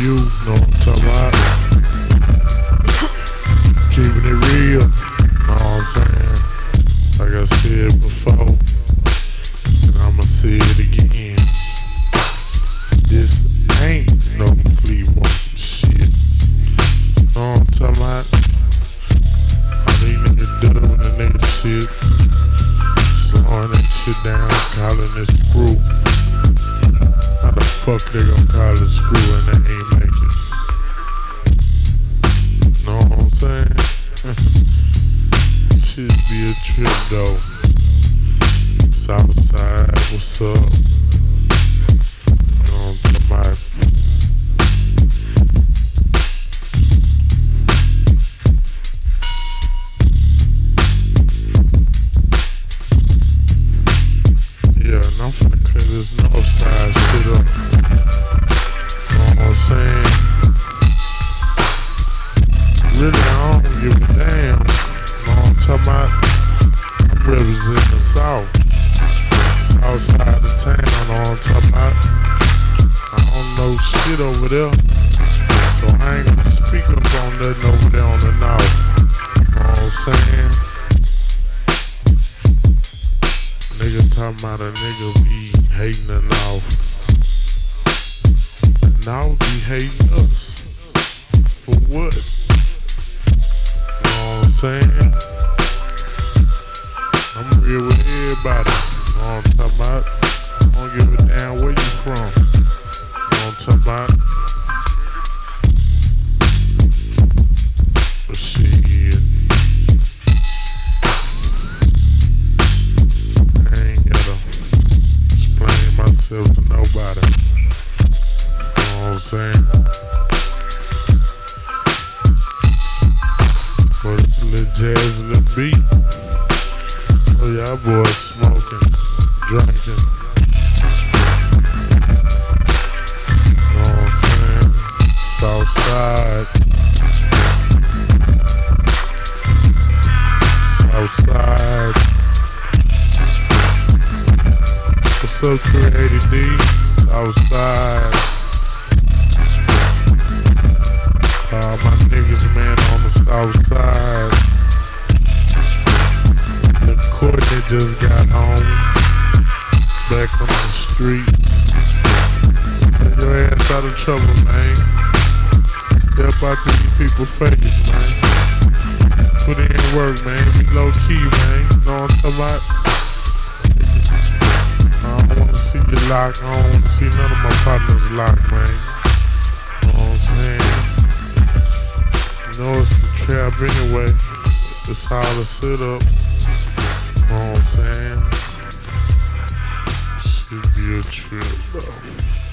you, know what I'm talking about? Keeping it real, know what I'm saying? Like I said before, and I'ma say it again. This ain't no flea market shit. Know what I'm talking about? All these niggas doing the nigga shit, slowing that shit down, calling this group. How the fuck they gon' call it and they ain't make it? Know what I'm saying? Should be a trip though. Southside, what's up? Know what I'm? Yeah, and I'm finna clear this north side shit up. I'm representing the South. South side of town, talking about? I don't know shit over there. So I ain't gonna speak up on nothing over there on the north. You Know what I'm saying? Nigga talking about a nigga be hating the North. The North be hating us. For what? You know what I'm saying? Everybody. You know what I'm talking about? I don't give a damn where you from. You know what I'm talking about? But shit. I ain't gotta explain myself to nobody. You know what I'm saying? But it's a little jazz in the beat. Oh, y'all boys smoking, drinking. Know I'm Creative D? Southside. All my niggas, man, on the south just got home. Back on the streets. Stay your ass out of trouble, man. Step out these people's face, man. Put in work, man. Be low key, man. Know what I'm talking about? I don't wanna see you locked. I don't wanna see none of my partners locked, man. You know what I'm saying? You know it's a trap anyway. It's how to sit up. Know what I'm saying? Should be a trip though.